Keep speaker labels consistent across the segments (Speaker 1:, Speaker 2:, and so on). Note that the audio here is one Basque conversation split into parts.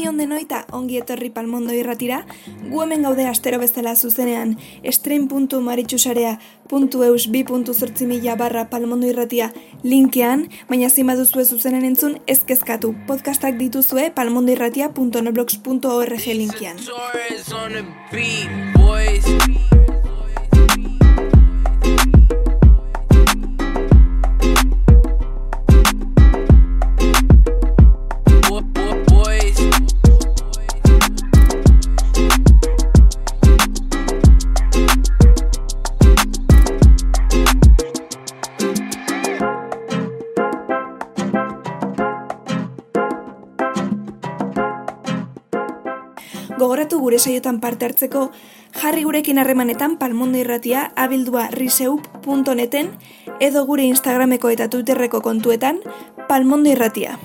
Speaker 1: Zorion denoita ongi etorri palmondo irratira, gu hemen gaude astero bezala zuzenean, estrein.maritxusarea.eus bi.zortzi barra palmondo irratia linkean, baina zin baduzue zuzenen entzun ezkezkatu, podcastak dituzue palmondo linkean. gure saiotan parte hartzeko, jarri gurekin harremanetan palmondo irratia abildua riseup.neten edo gure Instagrameko eta Twitterreko kontuetan palmondo irratia.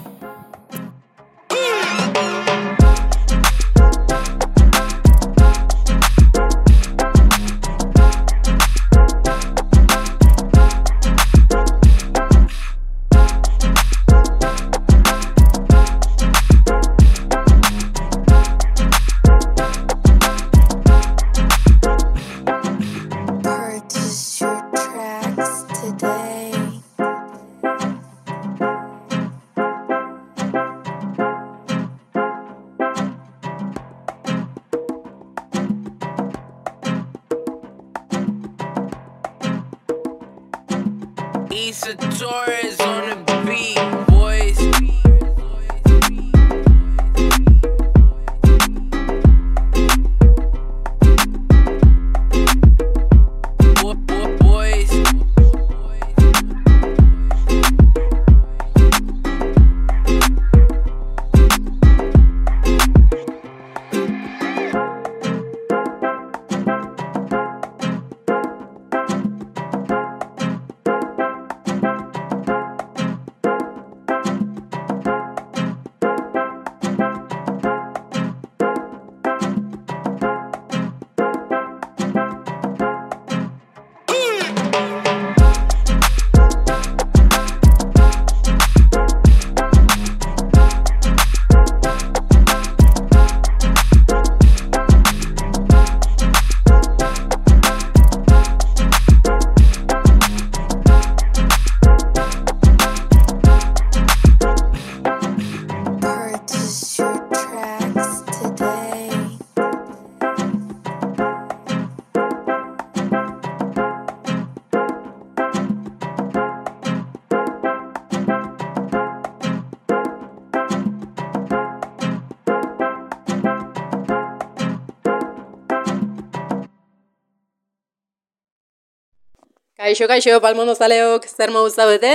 Speaker 2: Kaixo, kaixo, palmondo zaleok zer mogu zaudete?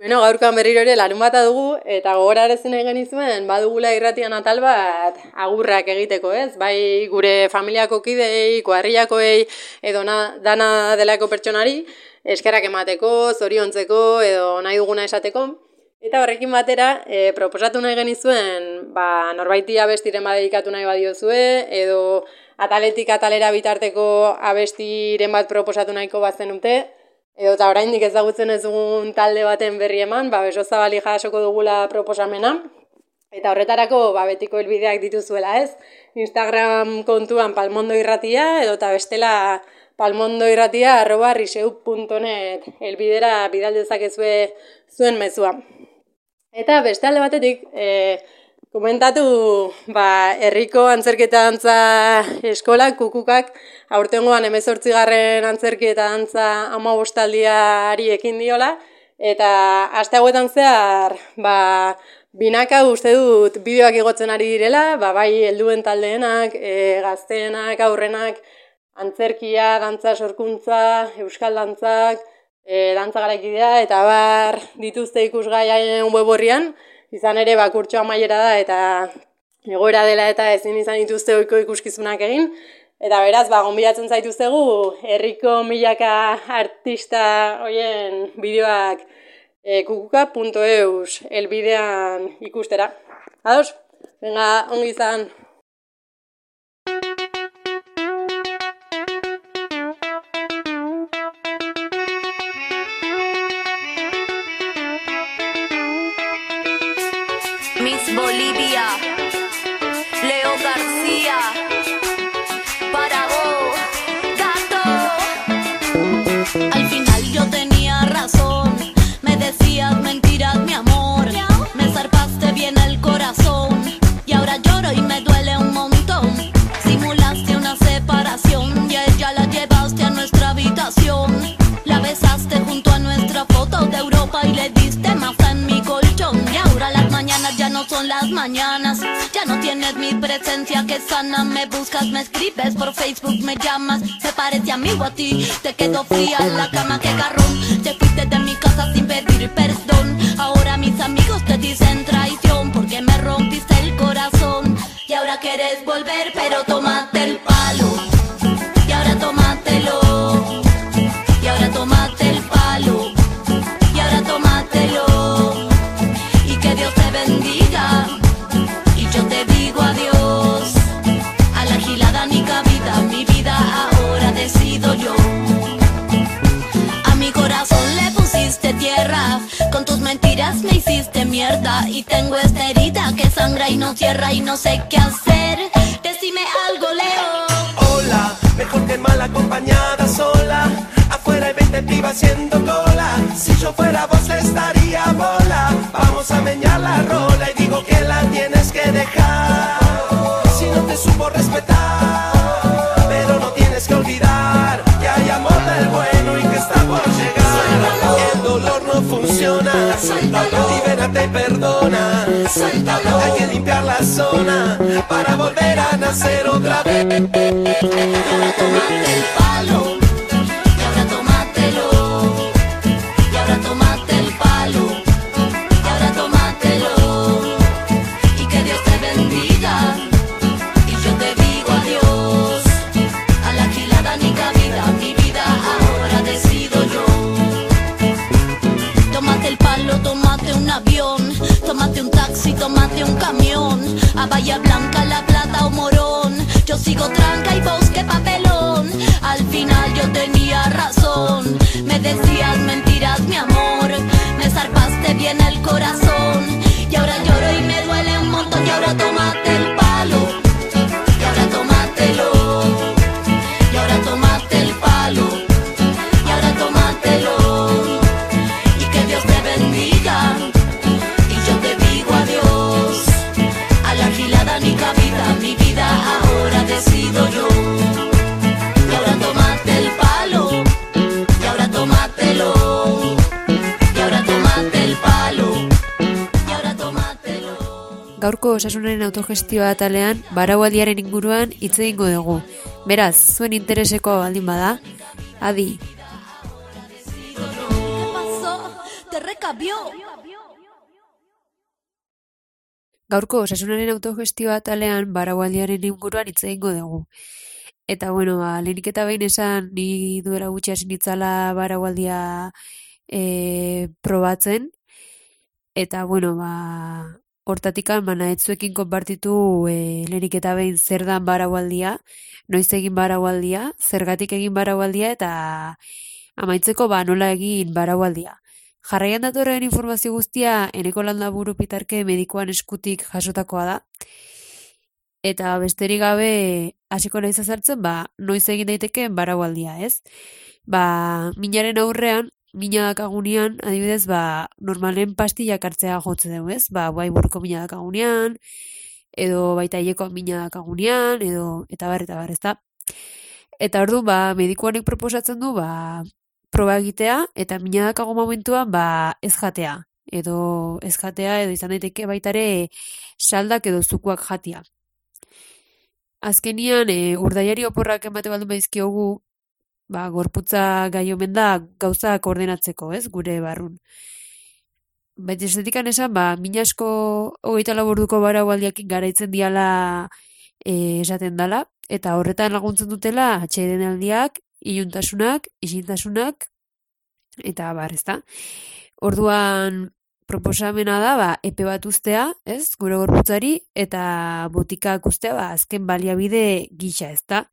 Speaker 2: Bueno, gaurkoan berriro ere larun bata dugu, eta gogorarezin egin genizuen, badugula irratian atal bat agurrak egiteko, ez? Bai gure familiako kidei, kuarriakoei, edo na, dana delako pertsonari, eskerak emateko, zoriontzeko, edo nahi duguna esateko. Eta horrekin batera, e, proposatu nahi genizuen, ba, norbaiti abestiren badedikatu nahi badiozue, edo ataletik atalera bitarteko abestiren bat proposatu nahiko bazen dute, edo eta oraindik ezagutzen ez dugun talde baten berri eman, ba, beso zabali jasoko dugula proposamena, Eta horretarako ba, betiko helbideak dituzuela, ez? Instagram kontuan palmondo irratia, edo eta bestela palmondo irratia arroba riseu.net helbidera bidal dezakezue zuen mezua. Eta beste alde batetik, e, komentatu ba, herriko antzerketa dantza eskolak, kukukak, aurtengoan emezortzigarren antzerketa dantza ama bostaldiari ekin diola, eta aste hauetan zehar, ba, binaka uste dut bideoak igotzen ari direla, ba, bai helduen taldeenak, e, gazteenak, aurrenak, antzerkia, dantza sorkuntza, euskal dantzak, e, dantza garaikidea, eta bar dituzte ikusgai haien web horrian, izan ere bakurtxo amaiera da, eta egoera dela eta ezin izan dituzte ohiko ikuskizunak egin, eta beraz, ba, gonbidatzen zaituztegu, herriko milaka artista hoien bideoak e, kukuka.eus elbidean ikustera. Ados? Venga, ongi izan.
Speaker 3: Amigo a ti. Te quedo fría en la cama, que garrón. Y tengo esta herida que sangra y no cierra y no sé qué hacer. Decime algo, Leo.
Speaker 4: Hola, mejor que mal acompañada sola. Afuera hay 20 pibas haciendo cola. Si yo fuera vos estaría bola. Vamos a meñar la rola y te perdona. Suéltalo. Hay que limpiar la zona para volver a nacer otra vez.
Speaker 3: Sigo tranca y vos papelón. Al final yo tenía razón, me decías mentiras, mi amor, me zarpaste bien el corazón.
Speaker 5: Gaurko osasunaren autogestioa atalean baraualdiaren inguruan hitz egingo dugu. Beraz, zuen intereseko baldin bada, adi. Gaurko osasunaren autogestioa atalean baraualdiaren inguruan hitz egingo dugu. Eta bueno, ba, lehenik eta behin esan ni duela gutxi hasi nitzala baraualdia e, probatzen. Eta bueno, ba, hortatikan nahetzuekin konpartitu e, lehenik eta behin zer dan baraualdia, noiz egin baraualdia, zergatik egin baraualdia eta amaitzeko ba nola egin baraualdia. Jarraian datorren informazio guztia eneko landaburu pitarke medikoan eskutik jasotakoa da. Eta besterik gabe hasiko naiz azaltzen, ba, noiz egin daitekeen baraualdia, ez? Ba, minaren aurrean, mina dakagunean, adibidez, ba, normalen pastillak hartzea jotze dugu, ez? Ba, bai burko mina dakagunean, edo baita hileko mina dakagunean, edo, eta bar, eta bar, ezta? Eta ordu, ba, medikuanek proposatzen du, ba, proba egitea, eta mina dakago momentuan, ba, ez jatea. Edo ez jatea, edo izan daiteke baitare saldak edo zukuak jatia. Azkenian, e, urdaiari oporrak emate baldin badizkiogu, ba, gorputza gai omen da gauzak ordenatzeko, ez, gure barrun. Baita estetikan esan, ba, mina asko hogeita laburduko baraualdiakin garaitzen diala e, esaten dala, eta horretan laguntzen dutela atxeden aldiak, iluntasunak, isintasunak, eta bar, ezta. Orduan, proposamena da, ba, epe bat uztea, ez, gure gorputzari, eta botikak ustea, ba, azken baliabide gisa, ezta.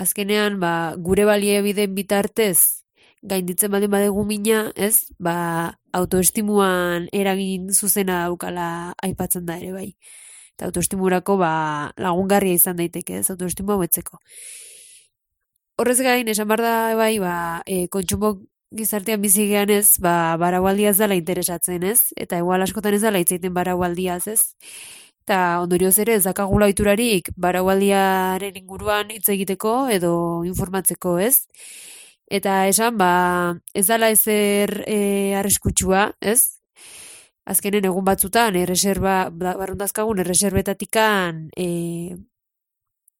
Speaker 5: Azkenean, ba, gure baliabideen bitartez, gainditzen baldin badegu mina, ez, ba, autoestimuan eragin zuzena daukala aipatzen da ere, bai. Eta autoestimurako, ba, lagungarria izan daiteke, ez, autoestimua betzeko. Horrez gain, esan behar da, bai, ba, e, kontsumo gizartean bizi gean ez, ba, baraualdiaz dela interesatzen, ez? Eta igual askotan ez dela hitzaiten baraualdiaz, ez? Eta ondorioz ere ez dakagula oiturarik baraualdiaren inguruan hitz egiteko edo informatzeko, ez? Eta esan, ba, ez dala ezer e, arriskutsua, ez? Azkenen egun batzutan, erreserba, ba, barrundazkagun, erreserbetatikan, e,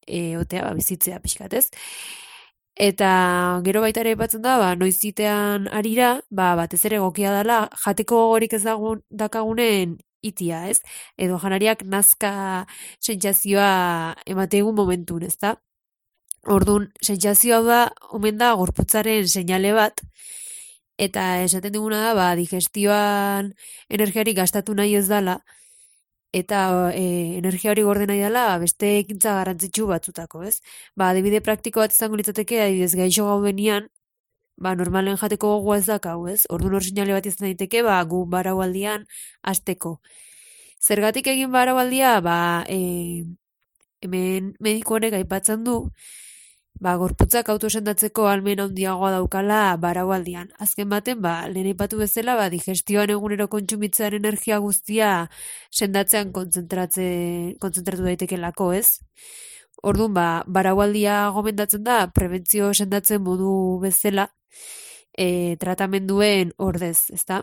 Speaker 5: e, otea, ba, bizitzea pixkat, ez? Eta gero baita ere aipatzen da, ba, noizitean arira, ba, batez ere egokia dela, jateko gogorik ez dagun, dakagunen itia, ez? Edo janariak nazka sentsazioa emategun momentun, ez da? Orduan, sentsazioa da, omen da, gorputzaren seinale bat, eta esaten diguna da, ba, digestioan energiarik gastatu nahi ez dala, eta e, energia hori gorde nahi dela beste ekintza garrantzitsu batzutako, ez? Ba, adibide praktiko bat izango litzateke, adibidez gaixo gaubenian, ba, normalen jateko gogoa ez dakau, ez? Orduan hor sinale bat izan daiteke, ba, gu baraualdian hasteko. Zergatik egin baraualdia, ba, e, hemen mediko honek aipatzen du, ba, gorputzak autosendatzeko almen handiagoa daukala baraualdian. Azken baten, ba, lehen aipatu bezala, ba, digestioan egunero kontsumitzean energia guztia sendatzean kontzentratze, kontzentratu daitekelako, ez? Orduan, ba, baraualdia gomendatzen da, prebentzio sendatzen modu bezala, e, tratamenduen ordez, ezta?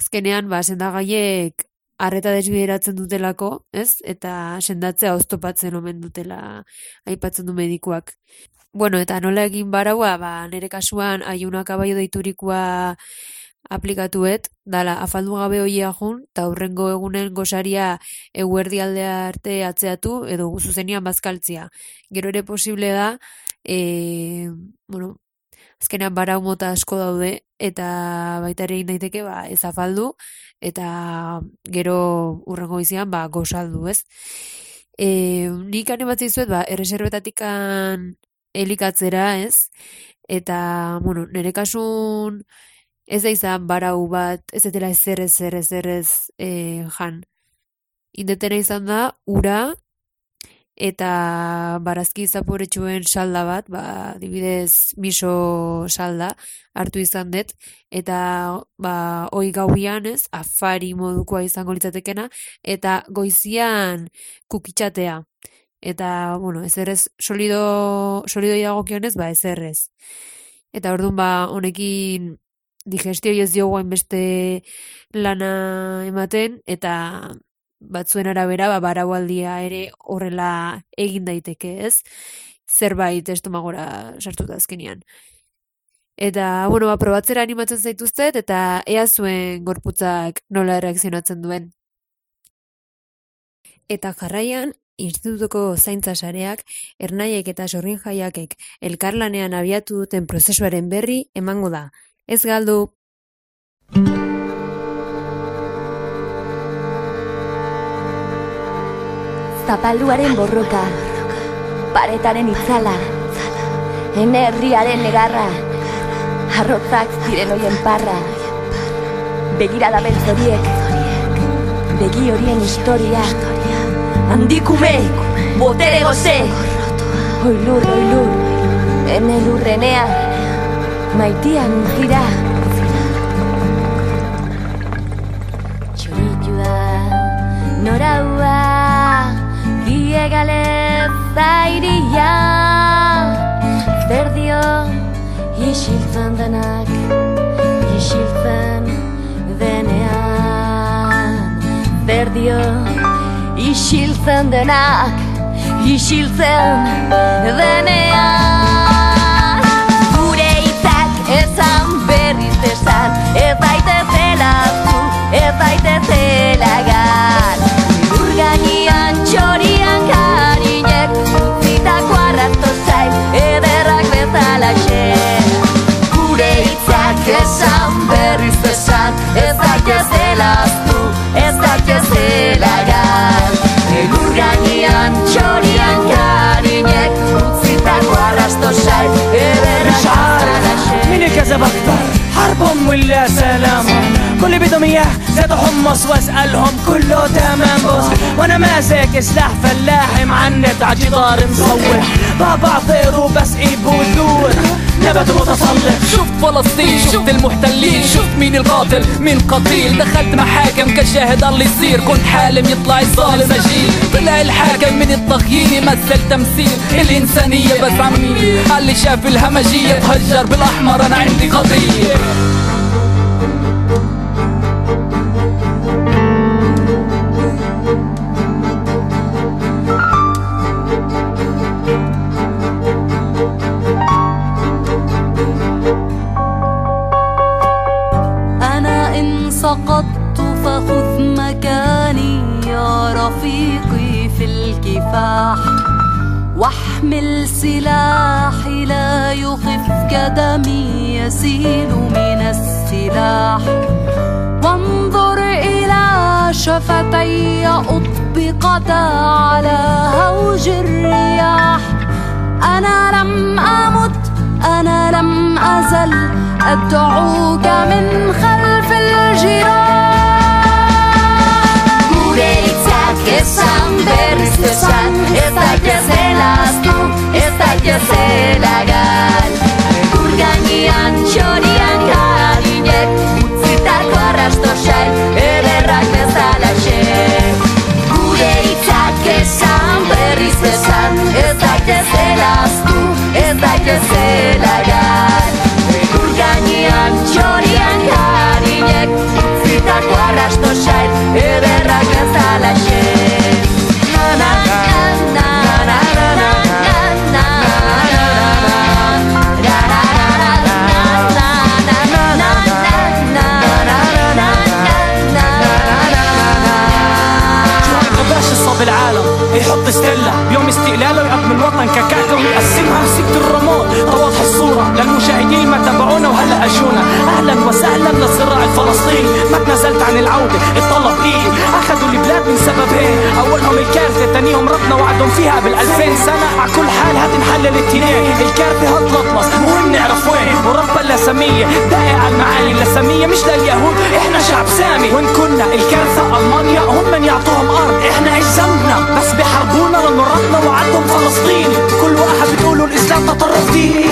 Speaker 5: Azkenean, ba, sendagaiek arreta desbideratzen dutelako, ez? Eta sendatzea oztopatzen omen dutela aipatzen du medikuak. Bueno, eta nola egin baraua, ba, nire kasuan aiuna kabaio deiturikoa aplikatuet, dala, afaldu gabe hoia jun, eta hurrengo egunen gosaria eguerdi aldea arte atzeatu, edo zuzenian bazkaltzia. Gero ere posible da, e, bueno, azkenean barau mota asko daude, eta baita ere daiteke, ba, ez afaldu, eta gero urrengo bizian, ba, gozaldu, ez? E, nik animatzen dizuet, ba, erreserbetatikan elikatzera, ez? Eta, bueno, nire kasun ez da izan barau bat, ez dela ezer ezer ezer ez e, jan. Indetena izan da, ura, eta barazki zaporetxuen salda bat, ba, dibidez miso salda, hartu izan dut, eta ba, oi gauian ez, afari modukoa izango litzatekena, eta goizian kukitxatea. Eta, bueno, ez errez, solido, solido idagokionez, ba, ez errez. Eta orduan, ba, honekin digestio ez diogu beste lana ematen, eta batzuen arabera, ba, baraualdia ere horrela egin daiteke, ez? Zerbait estomagora sartuta azkenean. Eta, bueno, ba, probatzera animatzen zaituztet, eta ea zuen gorputzak nola reakzionatzen duen. Eta jarraian, institutuko zaintza sareak, ernaiek eta sorrin jaiakek elkarlanean abiatu duten prozesuaren berri emango da. Ez galdu!
Speaker 6: Zapalduaren borroka, paretaren itzala, enerriaren negarra, arrotzak ziren hoien parra, begirada beltz horiek, begi horien historia, handikume, botere goze, oilur, oilur, ene lurrenea, maitian gira. Txoritua, noraua, diegale zairia, zer dio, isiltzen denak, isiltzen denean. Zer dio, isiltzen denak, isiltzen denean.
Speaker 7: كذب أكتر حربهم ولا سلامهم. كل بدهم إياه. زادوا حمص واسألهم. كله تمام. بص وأنا ماسك سلاح فلاحي معند عجدار مصور بابا طير وبسقي بودور نبت متسلط
Speaker 8: شفت فلسطين شفت المحتلين شفت مين القاتل؟ مين قتيل؟ دخلت محاكم كشاهد اللي يصير. كنت حالم يطلع الظالم أجيل. طلع الحاكم من التغيير يمثل تمثيل. الإنسانية بس عميل. اللي شاف الهمجية تهجر بالأحمر
Speaker 6: أنا عندي قضية. الكفاح واحمل سلاحي لا يخفك دمي يسيل من السلاح. وانظر إلى شفتي أطبقتا على هوج الرياح. أنا لم أمت أنا لم أزل أدعوك من berriz esan Ez daitezela aztu, يحط ستيلا. بيوم استقلاله ويقطع الوطن ككعكة ويقسمها مسكت الرماد توضح الصورة للمشاهدين ما تابعونا وهلا
Speaker 8: أجونا. أهلا وسهلا للصراع الفلسطيني ما تنازلت عن العودة الطلب إيه؟ أخذوا البلاد من سببين. أولهم الكارثة تانيهم ربنا وعدهم فيها بالألفين سنة. على كل حال هتنحل الاثنين الكارثة هتلطلص مهم نعرف وين؟ ورب اللاسمية داقي على المعاني اللاسمية مش لليهود إحنا شعب سامي. وين كنا الكارثة ألمانيا هم من يعطوهم أرض. إحنا إيش ذنبنا بس بحربونا لأنه ربنا وعدهم فلسطين. فلسطيني كل واحد بتقولوا الإسلام تطرف ديني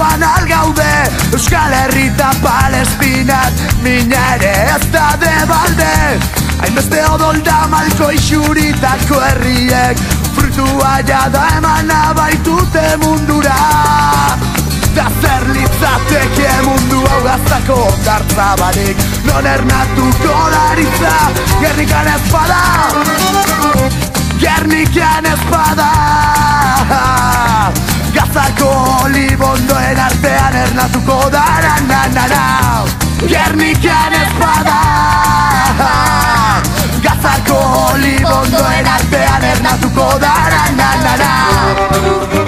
Speaker 7: dugulakoan algaude Euskal Herrita Palestinat Mina ere ez da debalde. Hainbeste odolda malko isuritako herriek Frutua jada eman abaitute mundura. Da zer litzateke mundu hau gaztako ondartza barik Non ernatuko daritza Gernikan ez bada. Gernikan ez bada Gazako libondoen artean ernatuko da na na na na. Gernikan ez bada. Gazako libondoen artean ernatuko da na na na na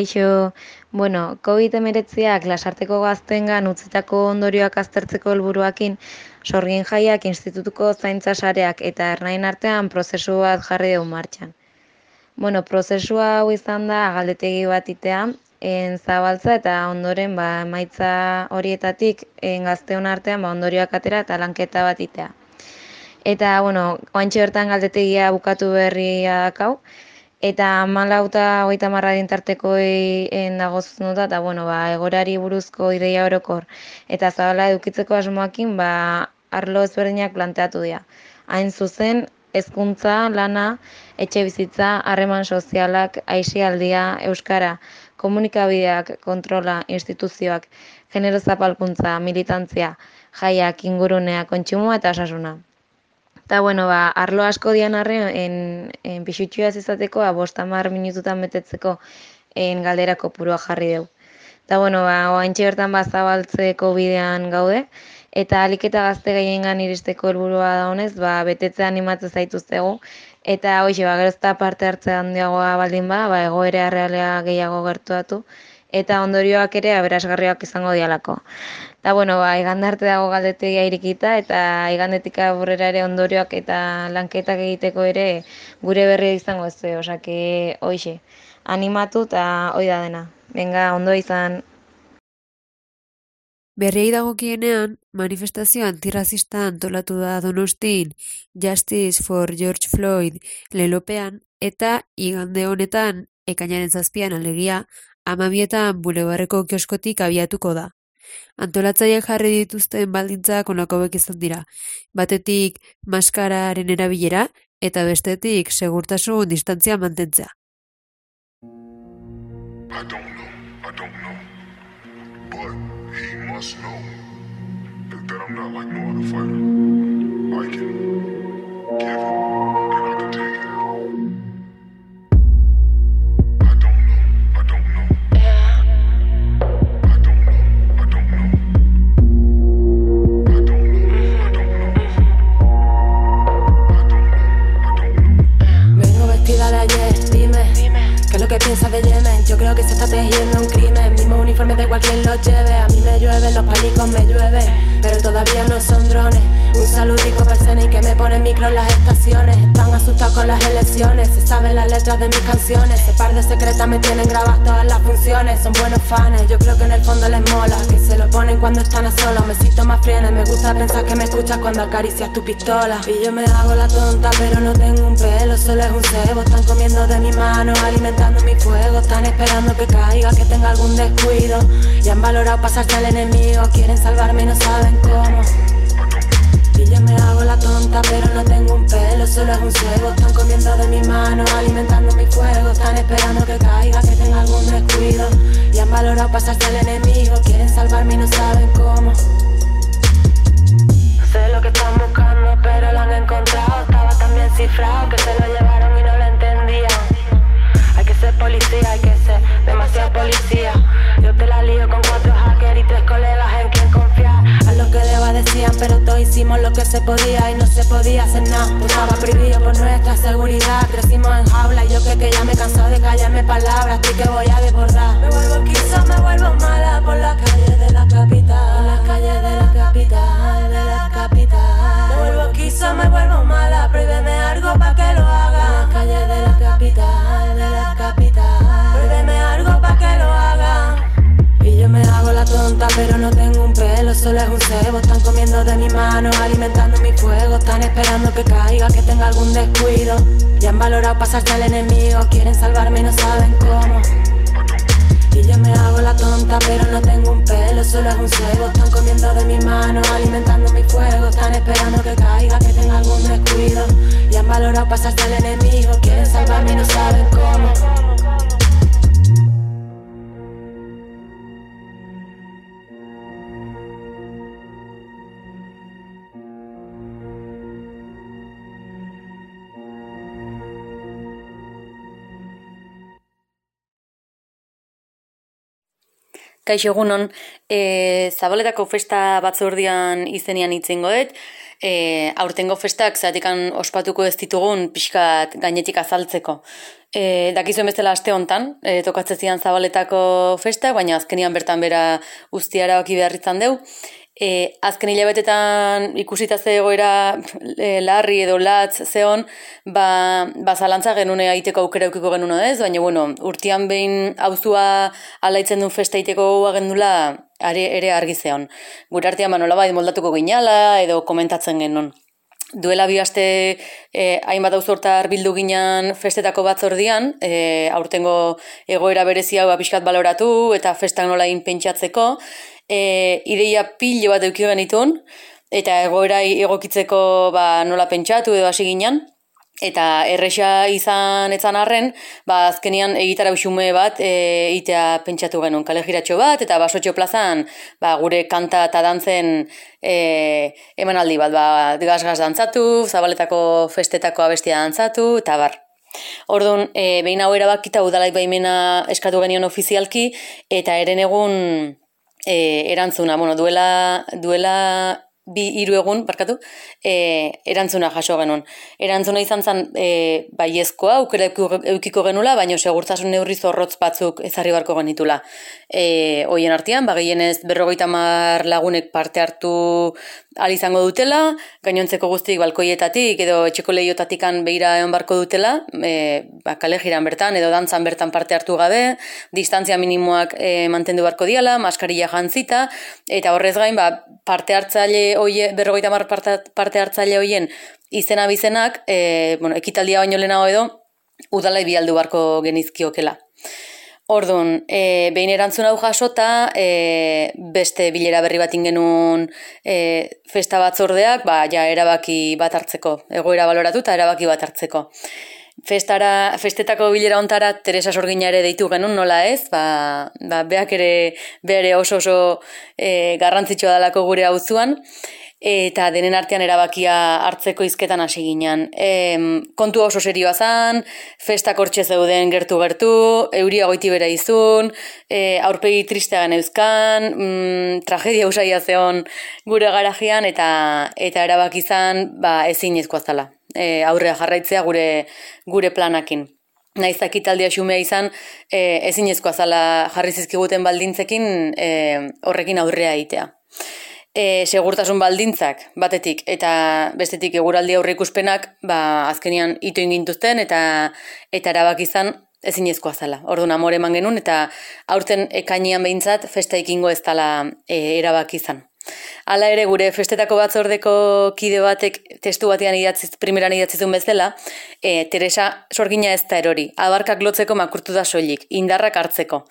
Speaker 9: Kaixo, bueno, COVID-19ak lasarteko gaztengan utzitako ondorioak aztertzeko helburuakin sorgin jaiak institutuko zaintza sareak eta ernain artean prozesu bat jarri dugu martxan. Bueno, prozesua hau izan da galdetegi bat itea, en zabaltza eta ondoren ba, emaitza horietatik en gazteon artean ba, ondorioak atera eta lanketa bat itea. Eta, bueno, oantxe bertan galdetegia bukatu berria dakau, eta malau eta hogeita marra dintarteko en dago zuzenduta, eta, bueno, ba, egorari buruzko ideia orokor, eta zabala edukitzeko asmoakin, ba, arlo ezberdinak planteatu dira. Hain zuzen, hezkuntza, lana, etxe bizitza, harreman sozialak, aisialdia, euskara, komunikabideak, kontrola, instituzioak, genero zapalkuntza, militantzia, jaiak, ingurunea, kontsumoa eta osasuna. Eta, bueno, ba, arlo asko dian arren, en, en pixutxua ez izateko, ba, bost hamar minututan betetzeko en galderako purua jarri dugu. Eta, bueno, ba, oaintxe bertan ba, zabaltzeko bidean gaude, eta alik eta gazte gehiengan iristeko helburua da honez, ba, betetzea animatzen zaituztegu, eta hoxe, ba, gerozta parte hartze handiagoa baldin ba, ba, egoera realea gehiago gertuatu, eta ondorioak ere aberasgarriak izango dialako. Eta, bueno, ba, igande arte dago galdetegia irikita, eta igandetik aurrera ere ondorioak eta lanketak egiteko ere gure berri izango ez, osake, hoxe, animatu eta hoi da dena. Venga, ondo izan.
Speaker 5: Berriei dagokienean, manifestazio antirrazista antolatu da Donostin Justice for George Floyd lelopean eta igande honetan ekainaren zazpian alegia amabietan bulebarreko kioskotik abiatuko da. Antolatzaileak jarri dituzten baldintzak onako hauek izan dira. Batetik maskararen erabilera eta bestetik segurtasun distantzia mantentzea.
Speaker 10: I don't know, I don't know. But he must know that, that I'm not like no other fighter. I can give it
Speaker 11: quién sabe yo creo que se está tejiendo un crimen. Mismo uniforme de cualquier lo lleve A mí me llueven, los palicos me llueven. Pero todavía no son drones. Un saludico para CNI que me pone micro en las estaciones. Están asustados con las elecciones. Se saben las letras de mis canciones. Ese par de secretas me tienen grabadas todas las funciones. Son buenos fans, yo creo que en el fondo les mola Que se lo ponen cuando están a solas. Me siento más frienes, me gusta pensar que me escuchas cuando acaricias tu pistola. Y yo me hago la tonta pero no tengo un pelo. Solo es un cebo, están comiendo de mi mano Alimentando mi fuego, están esperando que caiga, que tenga algún descuido. Y han valorado pasarse al enemigo, quieren salvarme y no saben cómo. Y yo me hago la tonta, pero no tengo un pelo, solo es un ciego. Están comiendo de mi mano, alimentando mi fuego. Están esperando que caiga, que tenga algún descuido. Y han valorado pasarse al enemigo, quieren salvarme y no saben cómo. No sé lo que están buscando, pero lo han encontrado. Estaba tan bien cifrado que se lo llevaron y no lo policía, hay que ser demasiado policía. Yo te la lío con cuatro hackers y tres colegas en quien confiar. A lo que deba decían, pero todos hicimos lo que se podía y no se podía hacer nada. Estaba prohibido por nuestra seguridad. Crecimos en jaula y yo que, que ya me he de callarme palabras. Estoy que voy a desbordar. Me vuelvo quiso, me vuelvo mala por las calles de la capital. Por las calles de la capital, de la capital. Me vuelvo quiso, me vuelvo mala. Prohíbeme algo pa' que lo haga. Calles de la tonta, pero no tengo un pelo, solo es un cebo. Están comiendo de mi mano, alimentando mi fuego. Están esperando que caiga, que tenga algún descuido. Y han valorado pasarse al enemigo, quieren salvarme y no saben cómo. Y yo me hago la tonta, pero no tengo un pelo, solo es un cebo. Están comiendo de mi mano, alimentando mi fuego. Están esperando que caiga, que tenga algún descuido. Y han valorado pasarse al enemigo, quieren salvarme y no saben cómo.
Speaker 12: Kaixo egunon, e, zabaletako festa batzordian izenian itzingoet, e, aurtengo festak zatikan ospatuko ez ditugun pixkat gainetik azaltzeko. E, dakizuen bezala aste hontan, e, tokatzen zian zabaletako festak, baina azkenian bertan bera guztiara baki behar izan deu. E, azken hilabetetan ikusita ze egoera e, larri edo latz zeon, ba, ba zalantza genune aiteko aukera eukiko genuen ez, baina bueno, urtean behin auzua alaitzen duen festa aiteko agendula are, ere argi zeon. Gure artean ba, nolabait moldatuko ginala edo komentatzen genuen. Duela bi aste eh, hainbat auzortar bildu ginen festetako batzordian, eh, aurtengo egoera berezi hau pixkat baloratu eta festak nola pentsatzeko, e, ideia pilo bat eukio genitun, eta egoera egokitzeko ba, nola pentsatu edo hasi ginen, eta erresa izan etzan arren, ba, azkenian egitara xume bat e, itea pentsatu genuen kalegiratxo bat, eta basotxo plazan ba, gure kanta eta dantzen e, emanaldi bat, ba, gaz-gaz dantzatu, zabaletako festetako abestia dantzatu, eta bar. Orduan, e, behin hau erabakita udalaik baimena eskatu genion ofizialki, eta eren egun e, erantzuna, bueno, duela, duela bi hiru egun, barkatu, e, erantzuna jaso genuen. Erantzuna izan zen e, baiezkoa, aukera eukiko genula, baina segurtasun neurri zorrotz batzuk ezarri barko genitula. E, hoien artean, ba, gehienez berrogeita mar lagunek parte hartu al izango dutela, gainontzeko guztik balkoietatik edo etxeko lehiotatikan behira egon barko dutela, e, ba, kale jiran bertan edo dantzan bertan parte hartu gabe, distantzia minimoak e, mantendu barko diala, maskarilla jantzita, eta horrez gain, ba, parte hartzaile hoie, berrogeita mar parte, hartzaile hoien izena bizenak, e, bueno, ekitaldia baino lehenago edo, udalai bialdu barko genizkiokela. Orduan, e, behin erantzun hau jasota, e, beste bilera berri bat ingenun e, festa batzordeak, ba, ja, erabaki bat hartzeko, egoera baloratu eta erabaki bat hartzeko. Festara, festetako bilera ontara Teresa Sorgina ere deitu genuen nola ez, ba, ba, beak ere bere oso oso e, garrantzitsua dalako gure hau zuan, eta denen artean erabakia hartzeko izketan hasi ginen. E, kontu oso serioa zan, festa kortxe zeuden gertu-gertu, euria goiti bera izun, e, aurpegi tristean euskan, mm, tragedia usaia zeon gure garajian, eta eta erabaki izan ba, ezin ezkoa zala. E, aurrea jarraitzea gure gure planakin. Naiz ekitaldia xumea izan, e, ezin ezkoa zala jarri zizkiguten baldintzekin e, horrekin aurrea egitea e, segurtasun baldintzak batetik eta bestetik eguraldi aurreikuspenak ba azkenian ito ingintuzten eta eta erabaki izan ezinezkoa zela. Orduan amore eman genuen eta aurten ekainian behintzat festa ikingo ez dela e, erabaki izan. Hala ere gure festetako batzordeko kide batek testu batean idatziz, primeran idatzizun bezala, e, Teresa sorgina ez da erori, abarkak lotzeko makurtu da soilik, indarrak hartzeko.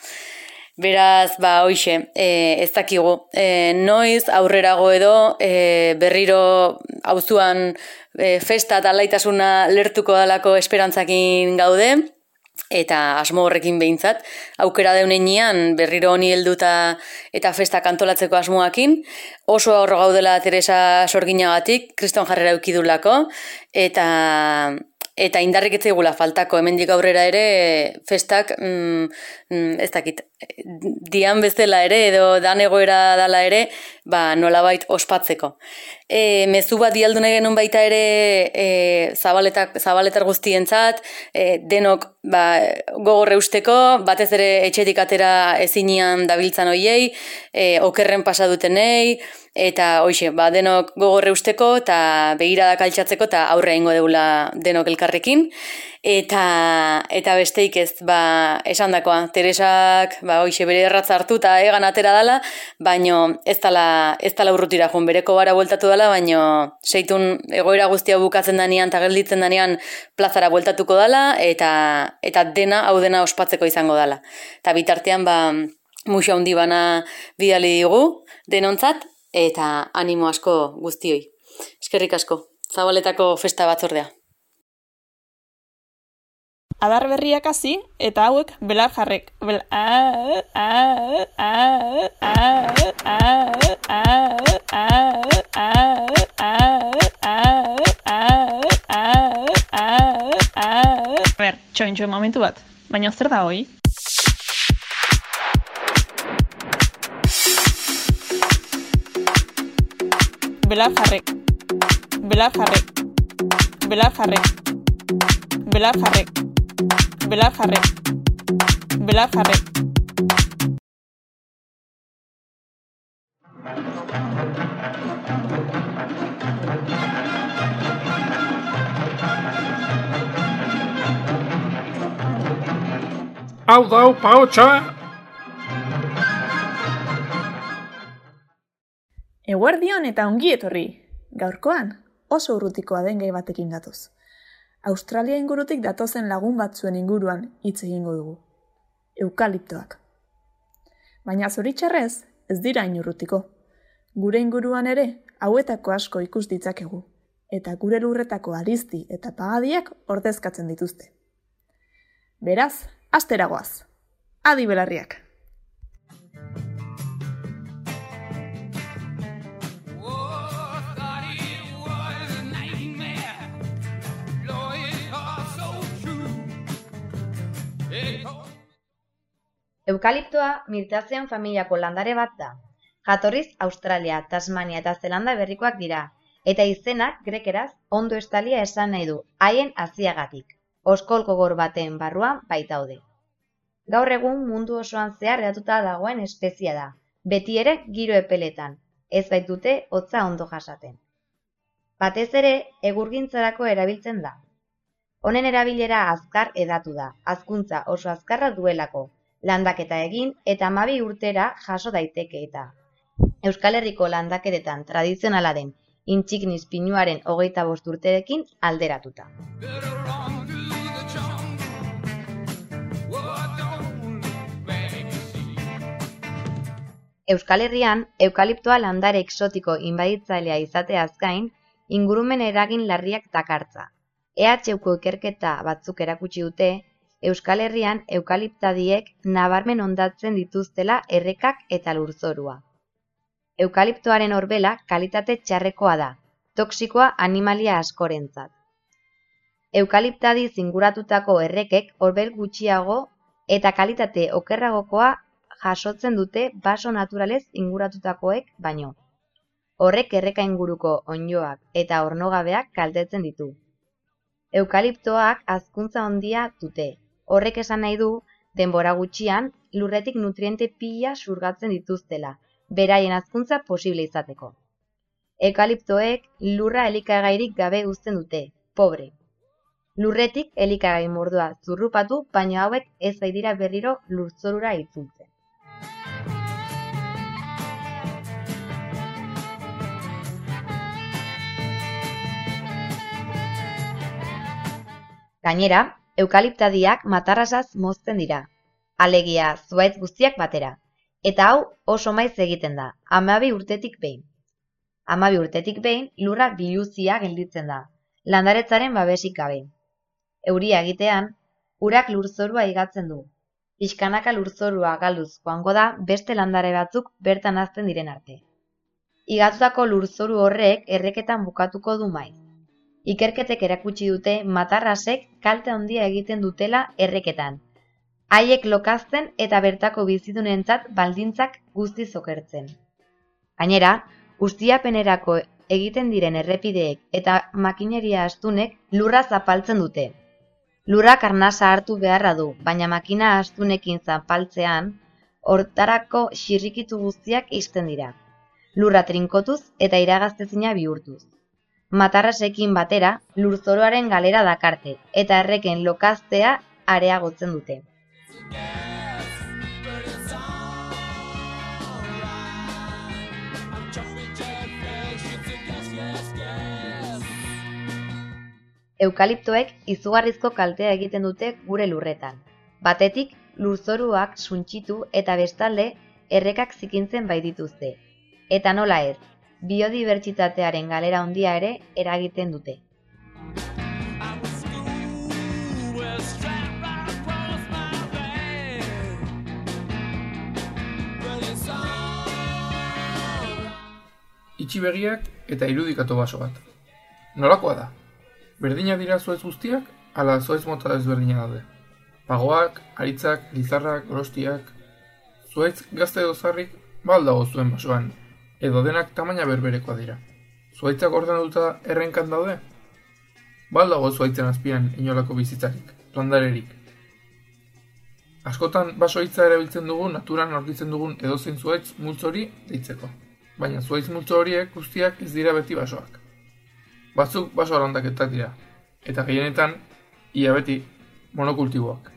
Speaker 12: Beraz, ba, hoxe, e, ez dakigu, e, noiz aurrerago edo e, berriro auzuan e, festa eta laitasuna lertuko dalako esperantzakin gaude, eta asmo horrekin behintzat, aukera deunean berriro honi helduta eta festa kantolatzeko asmoakin, oso aurro gaudela Teresa sorginagatik, kriston jarrera eukidulako, eta eta indarrik etzaigula faltako. Hemendik aurrera ere festak mm, mm, ez dakit dian bezala ere edo dan egoera dala ere ba nolabait ospatzeko. E, mezu bat dialdu genuen baita ere e, zabaletak, zabaletar guztientzat e, denok ba, gogorre usteko batez ere etxetik atera ezinian dabiltzan hoiei e, okerren pasadutenei eta hoxe, ba, denok gogorre usteko eta begirada kaltsatzeko eta aurre ingo deula denok elkarrekin. Eta eta besteik ez ba esandakoa Teresak ba hoixe bere erratza hartu ta egan atera dala baino ez dala ez dala urrutira joan bereko gara bueltatu dala baino seitun egoera guztia bukatzen danean ta gelditzen danean plazara bueltatuko dala eta eta dena hau dena ospatzeko izango dala ta bitartean ba muxa handi bana bidali digu denontzat eta animo asko guztioi. Eskerrik asko, zabaletako festa batzordea.
Speaker 13: Adar berriak hasi eta hauek belar jarrek. Bel a a a a Ber, txoin momentu bat. Baina zer da hoi? belar jarrek, belar jarrek, belar jarrek, belar jarrek, belar jarrek, belar jarrek.
Speaker 14: Hau dau, paotxa,
Speaker 13: Eguerdion eta ongi etorri. Gaurkoan, oso urrutikoa den gai batekin gatoz. Australia ingurutik datozen lagun batzuen inguruan hitz egingo dugu. Eukaliptoak. Baina zoritxarrez, ez dira inurrutiko. Gure inguruan ere, hauetako asko ikus ditzakegu. Eta gure lurretako arizti eta pagadiak ordezkatzen dituzte. Beraz, asteragoaz. Adi belarriak.
Speaker 15: Eukaliptoa mirtazean familiako landare bat da. Jatorriz Australia, Tasmania eta Zelanda berrikoak dira, eta izenak grekeraz ondo estalia esan nahi du, haien aziagatik. Oskol gogor baten barruan baitaude. Gaur egun mundu osoan zehar edatuta dagoen espezia da, beti ere giro epeletan, ez baitute hotza ondo jasaten. Batez ere, egurgintzarako erabiltzen da. Honen erabilera azkar edatu da, azkuntza oso azkarra duelako, landaketa egin eta amabi urtera jaso daiteke eta. Euskal Herriko landaketetan tradizionala den intxikniz pinuaren hogeita bost urterekin alderatuta. Euskal Herrian, eukaliptoa landare eksotiko inbaditzailea izateaz gain, ingurumen eragin larriak dakartza. EHUko ikerketa batzuk erakutsi dute, Euskal Herrian eukaliptadiek nabarmen ondatzen dituztela errekak eta lurzorua. Eukaliptoaren orbela kalitate txarrekoa da, toksikoa animalia askorentzat. Eukaliptadi zinguratutako errekek orbel gutxiago eta kalitate okerragokoa jasotzen dute baso naturalez inguratutakoek baino. Horrek erreka inguruko onjoak eta ornogabeak kaltetzen ditu. Eukaliptoak azkuntza ondia dute, Horrek esan nahi du, denbora gutxian, lurretik nutriente pila surgatzen dituztela, beraien azkuntza posible izateko. Ekaliptoek lurra elikagairik gabe uzten dute, pobre. Lurretik elikagai mordua zurrupatu, baina hauek ez baitira berriro lurzorura itzultzen. Gainera, eukaliptadiak matarrasaz mozten dira. Alegia, zuaitz guztiak batera. Eta hau oso maiz egiten da, amabi urtetik behin. Amabi urtetik behin, lurra biluzia gelditzen da, landaretzaren babesik gabe. Euria egitean, urak lurzorua igatzen du. Pixkanaka lurzorua galduz joango da beste landare batzuk bertan azten diren arte. Igatutako lurzoru horrek erreketan bukatuko du maiz. Ikerketek erakutsi dute matarrasek kalte handia egiten dutela erreketan. Haiek lokazten eta bertako bizidunentzat baldintzak guzti zokertzen. Gainera, ustiapenerako egiten diren errepideek eta makineria astunek lurra zapaltzen dute. Lurrak arnasa hartu beharra du, baina makina astunekin zapaltzean, hortarako xirrikitu guztiak isten dira. Lurra trinkotuz eta iragaztezina bihurtuz. Matarrasekin batera, lurzoroaren galera dakarte, eta erreken lokaztea areagotzen dute. Eukaliptoek izugarrizko kaltea egiten dute gure lurretan. Batetik, lurzoruak suntxitu eta bestalde errekak zikintzen bai dituzte. Eta nola ez, biodibertsitatearen galera handia ere eragiten dute.
Speaker 14: Itxi begiak eta irudikatu baso bat. Nolakoa da? Berdina dira zuez guztiak, ala zuez mota desberdina daude. Pagoak, aritzak, lizarrak, gorostiak... Zuez gazte edo zarrik, bal dago zuen basoan, edo denak tamaina berberekoa dira. Zuaitzak ordenatuta errenkan daude? Bal dago zuaitzen azpian inolako bizitzarik, landarerik. Askotan baso hitza erabiltzen dugu naturan aurkitzen dugun edozein zuaitz multzori deitzeko. Baina zuaitz multzo horiek guztiak ez dira beti basoak. Batzuk baso landaketak dira, eta gehienetan, ia beti, monokultiboak.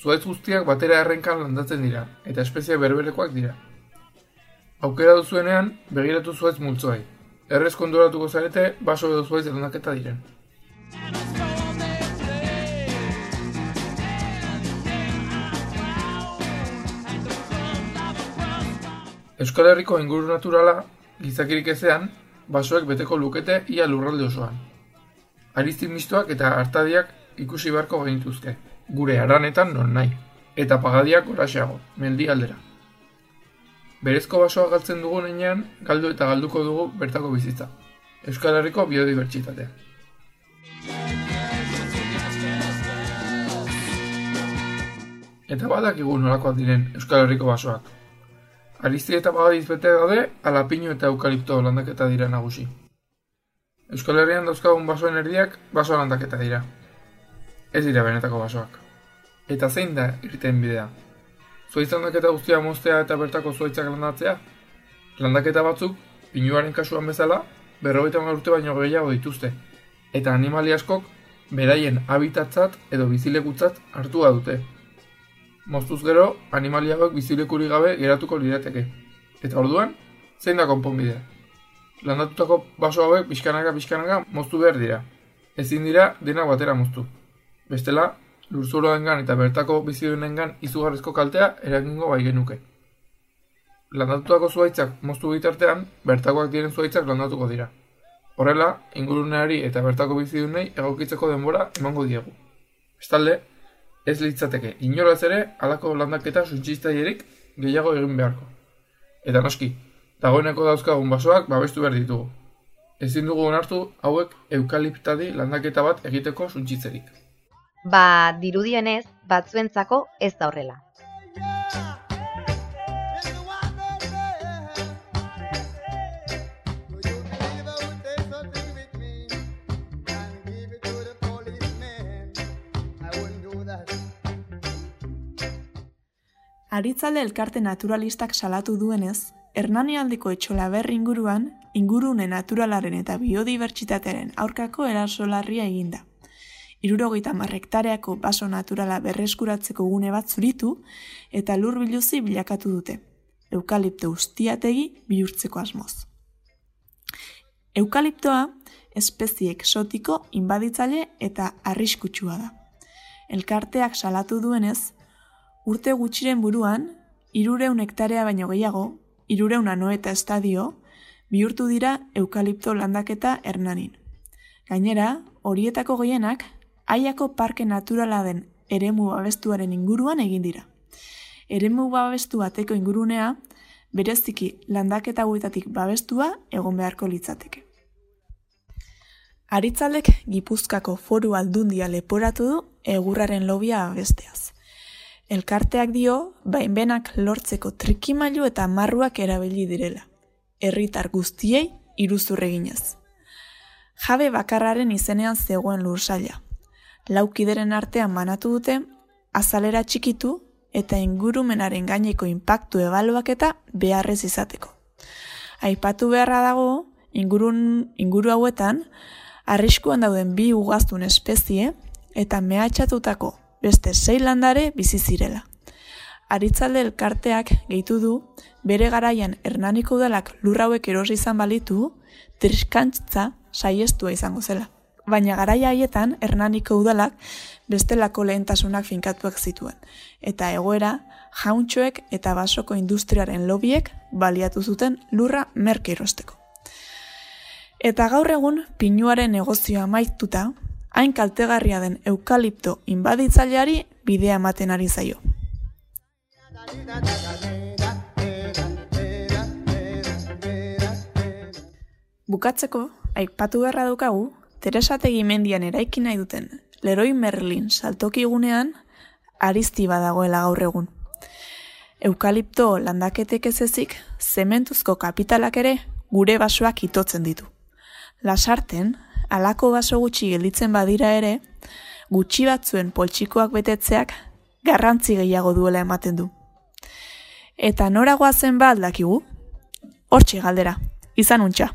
Speaker 14: Zuaitz guztiak batera errenkan landatzen dira, eta espezie berberekoak dira. Aukera duzuenean, begiratu zuaitz multzoai. Errez konduratuko zarete, baso edo zuaitz landaketa diren. Euskal Herriko inguru naturala, gizakirik ezean, basoek beteko lukete ia lurralde osoan. Ariztik mistoak eta hartadiak ikusi beharko genituzke, gure aranetan non nahi, eta pagadiak oraxeago, meldi aldera. Berezko basoa galtzen dugu nenean, galdu eta galduko dugu bertako bizitza. Euskal Herriko biodibertsitatea. Eta badakigu nolakoak diren Euskal Herriko basoak. Aristi eta bagadiz bete daude, ala pinu eta eukalipto landaketa dira nagusi. Euskal Herrian dauzkagun basoen erdiak baso landaketa dira. Ez dira benetako basoak. Eta zein da irten bidea? Zuaitz landaketa guztia moztea eta bertako zuaitzak landatzea? Landaketa batzuk, pinuaren kasuan bezala, berrogeita urte baino gehiago dituzte. Eta animali askok, beraien habitatzat edo bizilekutzat hartua dute. Moztuz gero, animalia hauek bizilekuri gabe geratuko lirateke. Eta orduan, zein da konponbidea? Landatutako baso hauek pixkanaka pixkanaka moztu behar dira. Ezin dira denak batera moztu. Bestela, lurzuroengan eta bertako bizidunengan izugarrizko kaltea eragingo bai genuke. Landatutako zuaitzak moztu bitartean, bertakoak diren zuaitzak landatuko dira. Horrela, inguruneari eta bertako bizidunei egokitzeko denbora emango diegu. Bestalde, ez litzateke inolaz ere halako landaketa suntsitzailerik gehiago egin beharko. Eta noski, dagoeneko dauzkagun basoak babestu behar ditugu. Ezin dugu onartu hauek eukaliptadi landaketa bat egiteko suntsitzerik.
Speaker 15: Ba, dirudienez, batzuentzako ez da horrela.
Speaker 13: Aritzalde elkarte naturalistak salatu duenez, Hernanialdeko etxolaberri inguruan, ingurune naturalaren eta biodibertsitatearen aurkako eraso larria eginda. Irurogeita marrektareako baso naturala berreskuratzeko gune bat zuritu eta lur biluzi bilakatu dute, eukalipto ustiategi bihurtzeko asmoz. Eukaliptoa espezie exotiko inbaditzaile eta arriskutsua da. Elkarteak salatu duenez, urte gutxiren buruan, irureun hektarea baino gehiago, irureun ano eta estadio, bihurtu dira eukalipto landaketa hernanin. Gainera, horietako gehienak, aiako parke naturala den eremu babestuaren inguruan egin dira. Eremu babestu bateko ingurunea, bereziki landaketa guetatik babestua egon beharko litzateke. Aritzalek Gipuzkako foru aldundia leporatu du egurraren lobia besteaz. Elkarteak dio, bainbenak lortzeko trikimailu eta marruak erabili direla. Herritar guztiei iruzur eginez. Jabe bakarraren izenean zegoen lursaila. Laukideren artean banatu dute, azalera txikitu eta ingurumenaren gaineko inpaktu ebaluaketa beharrez izateko. Aipatu beharra dago, ingurun, inguru hauetan, arriskuan dauden bi ugaztun espezie eta mehatxatutako beste sei landare bizi zirela. Aritzalde elkarteak gehitu du, bere garaian hernaniko udalak lurrauek erosi izan balitu, triskantza saiestua izango zela. Baina garaia haietan hernaniko udalak bestelako lehentasunak finkatuak zituen. Eta egoera, jauntxoek eta basoko industriaren lobiek baliatu zuten lurra merke erosteko. Eta gaur egun, pinuaren negozioa maituta, hain kaltegarria den eukalipto inbaditzaileari bidea ematen ari zaio. Bukatzeko, aipatu beharra daukagu, Teresategi mendian eraiki nahi duten Leroy Merlin saltoki gunean arizti badagoela gaur egun. Eukalipto landaketek ez ezik, zementuzko kapitalak ere gure basoak itotzen ditu. Lasarten, alako baso gutxi gelditzen badira ere, gutxi batzuen poltsikoak betetzeak garrantzi gehiago duela ematen du. Eta noragoa zen ba aldakigu? Hortxe galdera, izan untxa.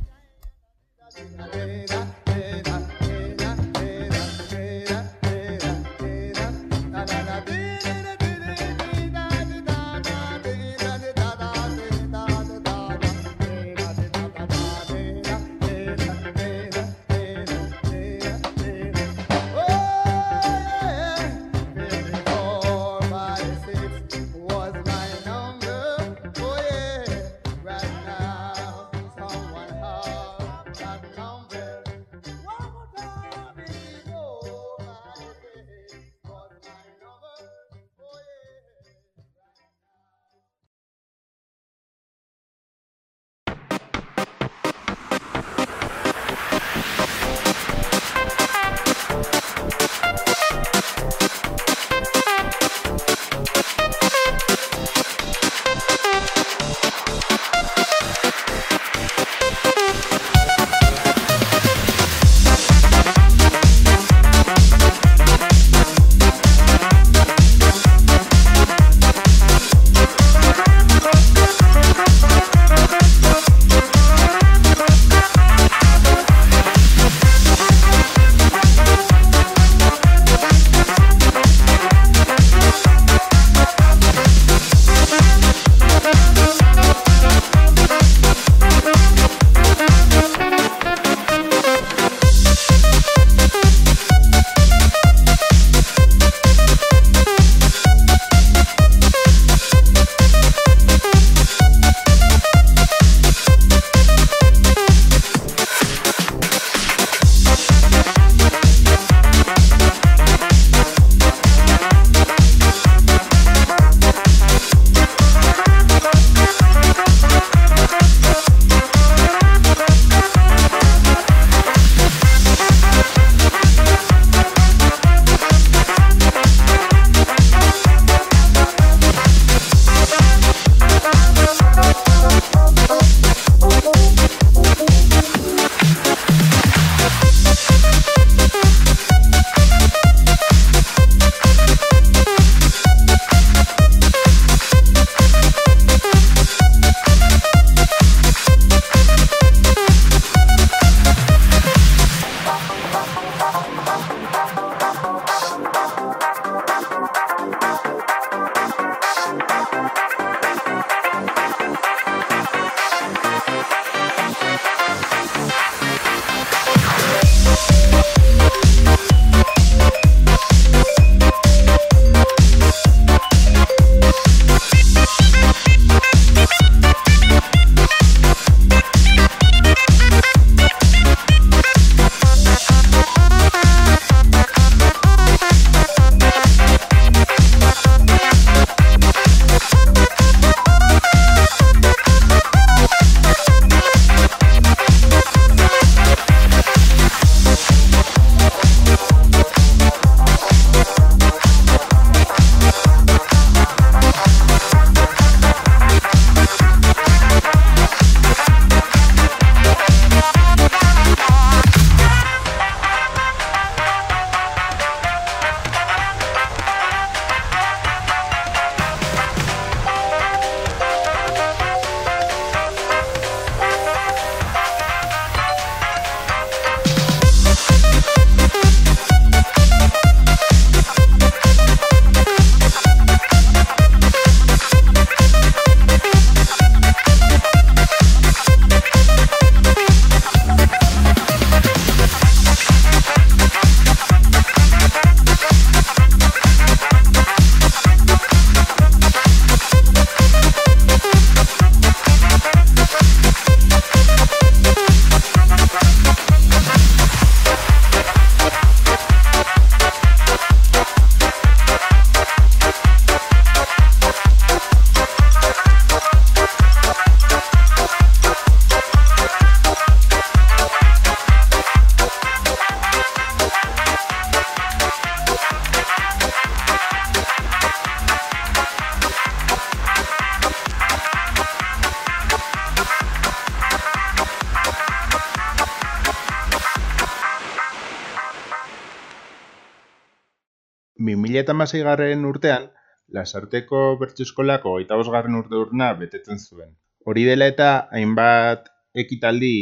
Speaker 16: 2006 garren urtean, Lasarteko bertxeskolako hogeita bosgarren urte urna betetzen zuen. Hori dela eta hainbat ekitaldi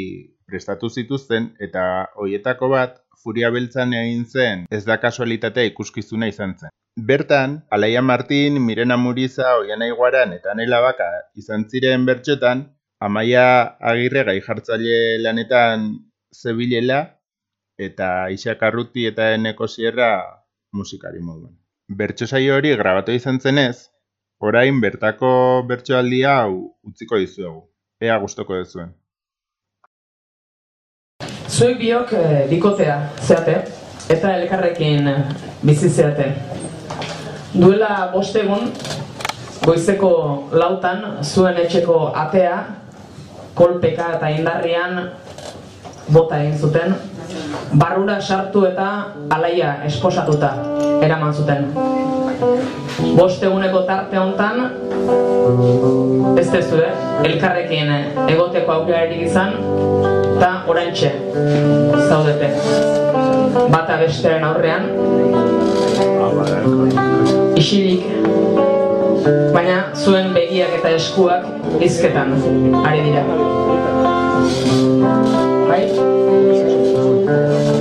Speaker 16: prestatu zituzten eta hoietako bat Furia Beltzan egin zen ez da kasualitatea ikuskizuna izan zen. Bertan, Alaia Martin, Mirena Muriza, Oiana Iguaran eta Nela Baka izan ziren bertxotan, Amaia Agirre gai jartzaile lanetan zebilela eta Isak Arruti eta Eneko Sierra musikari moduan. Bertso saio hori grabatu izan zenez, orain bertako bertsoaldi hau utziko dizuegu. Ea gustoko duzuen.
Speaker 17: Zuek biok eh, bikotea zeate eta elkarrekin bizi zeate. Duela bost egun, goizeko lautan, zuen etxeko atea, kolpeka eta indarrian bota egin zuten, barrura sartu eta alaia esposatuta eraman zuten. Bost eguneko tarte hontan, ez dezu, eh? elkarrekin egoteko aukerarik izan, eta oraintxe zaudete. Bata besteren aurrean, isilik, baina zuen begiak eta eskuak izketan ari dira. Bai?
Speaker 18: Thank you.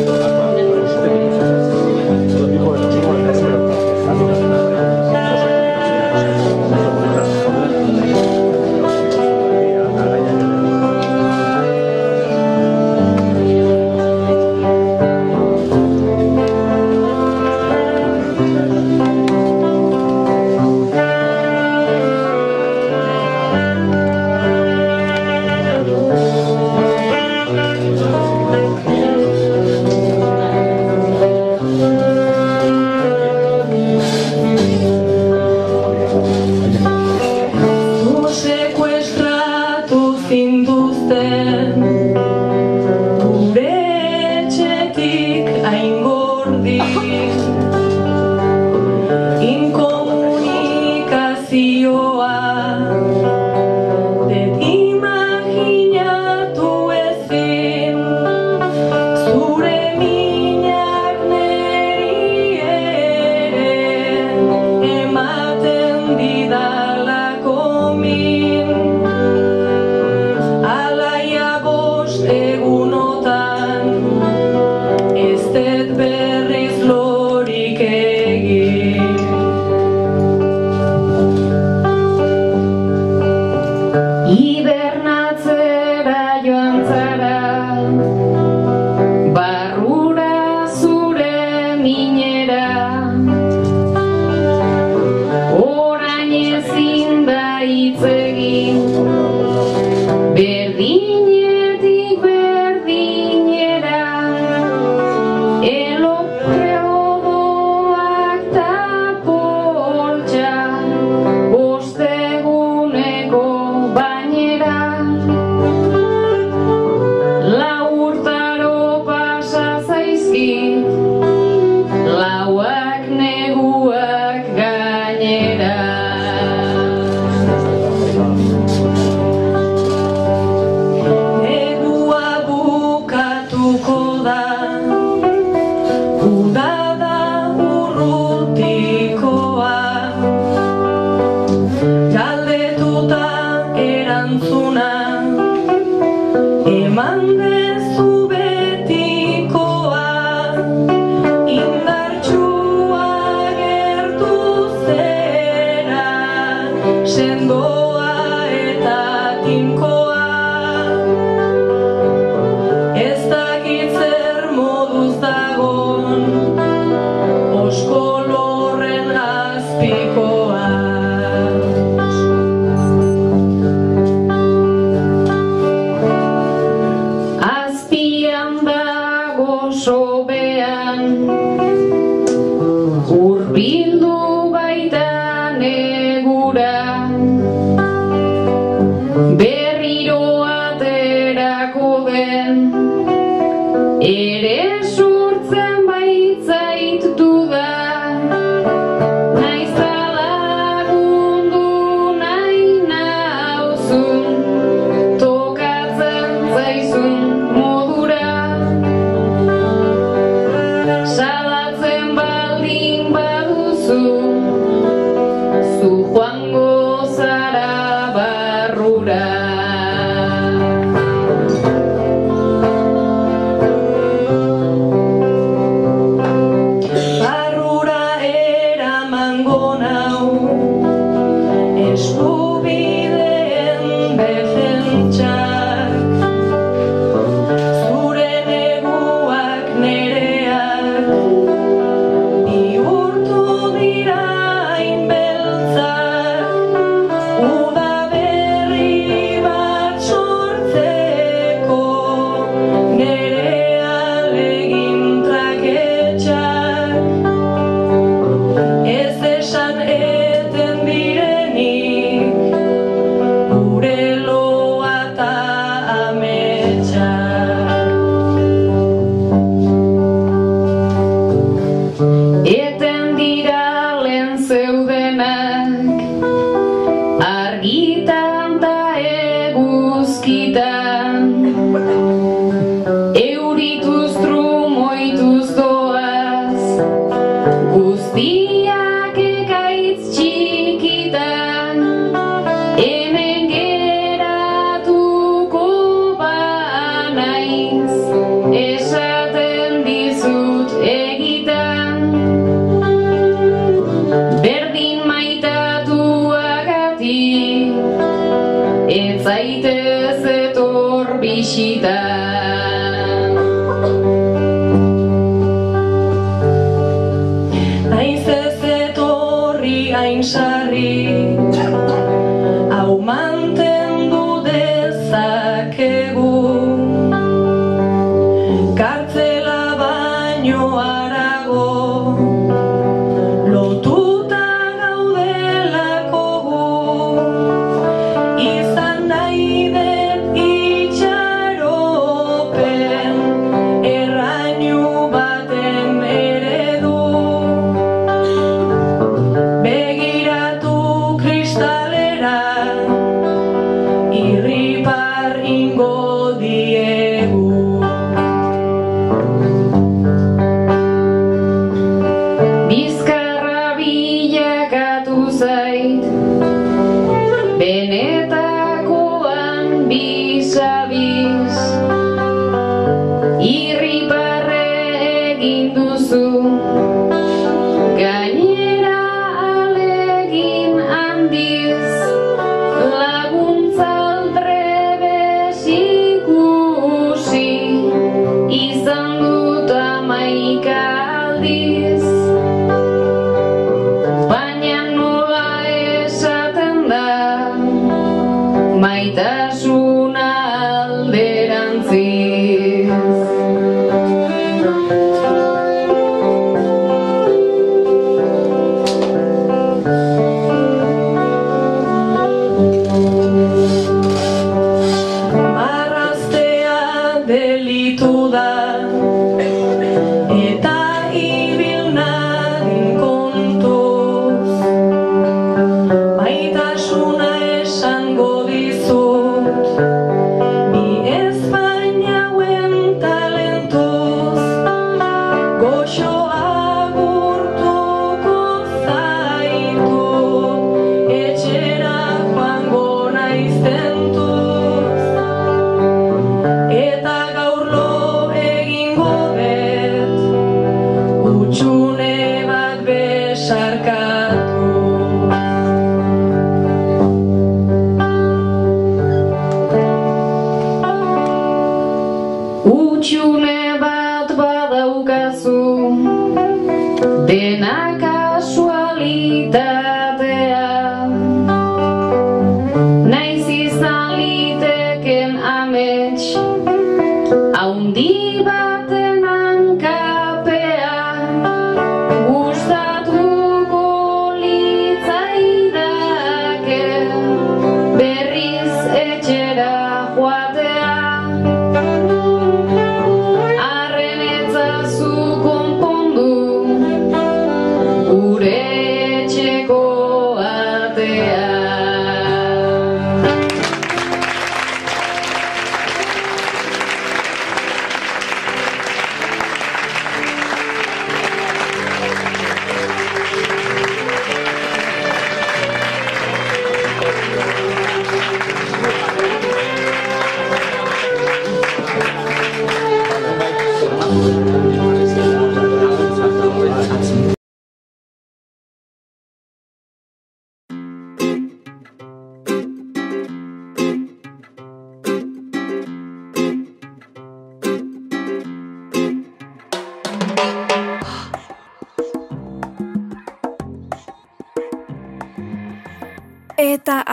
Speaker 18: Egin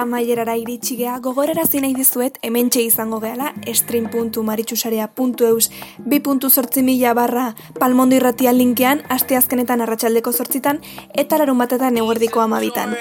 Speaker 1: amaierara iritsi gea gogorarazi nahi dizuet hementxe izango gehala stream.maritxusarea.eus 2.zortzi mila barra palmondo irratia linkean asteazkenetan arratsaldeko zortzitan eta larun batetan eguerdiko amabitan.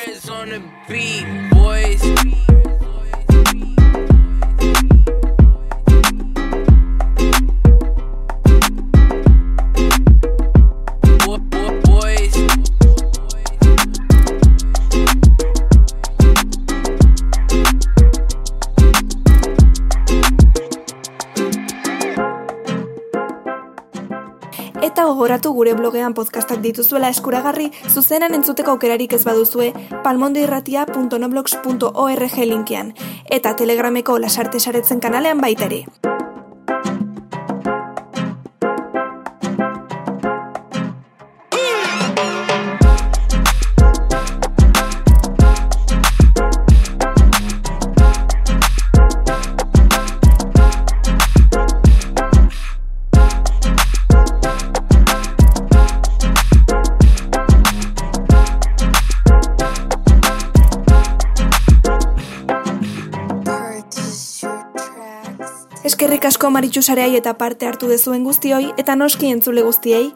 Speaker 1: Gogoratu gure blogean podcastak dituzuela eskuragarri zuzenan entzuteko aukerarik ez baduzue palmondoirratia.noblogs.org linkean. Eta telegrameko lasarte saretzen kanalean baita asko maritxu sareai eta parte hartu dezuen guztioi eta noski entzule guztiei.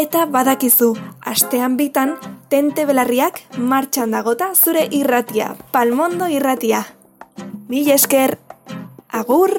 Speaker 1: Eta badakizu, astean bitan, tente belarriak martxan dagota zure irratia, palmondo irratia. Mil esker, agur!